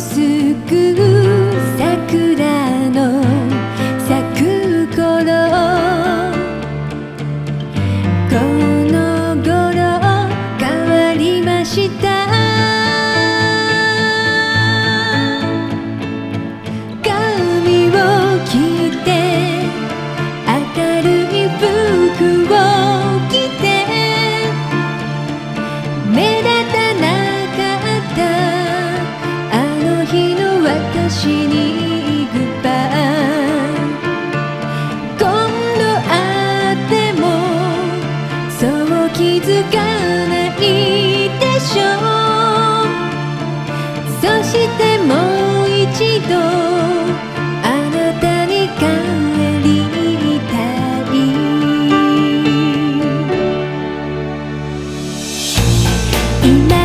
すく桜の咲く頃。気づかないでしょうそしてもう一度あなたに帰りたい今